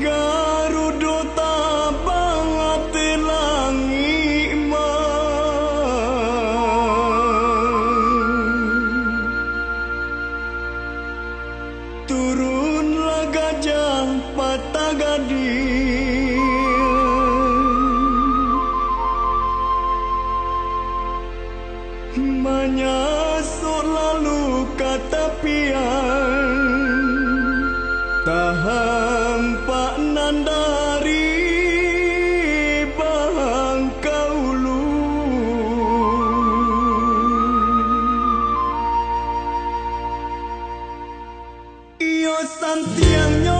garudo tabang ati langi Turunlah gajah patah gading Menyasar lalu kata pi Santiago.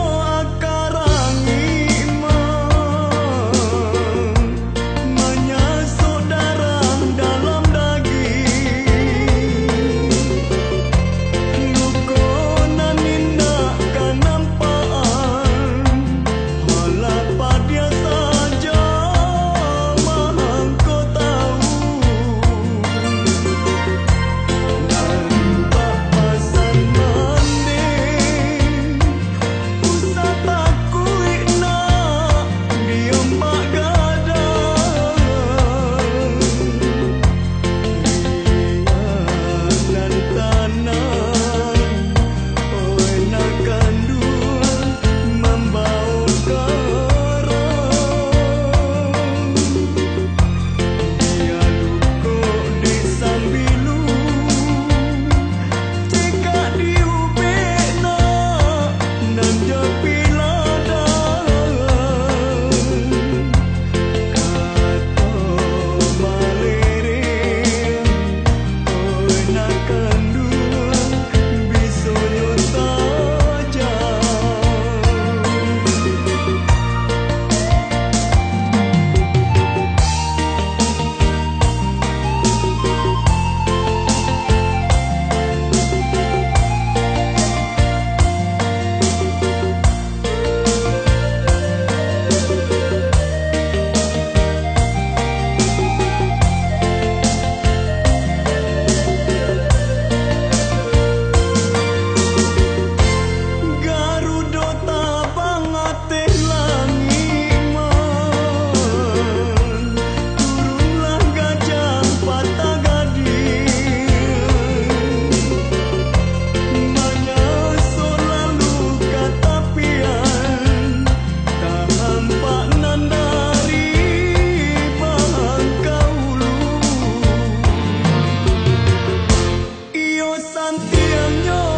一样呦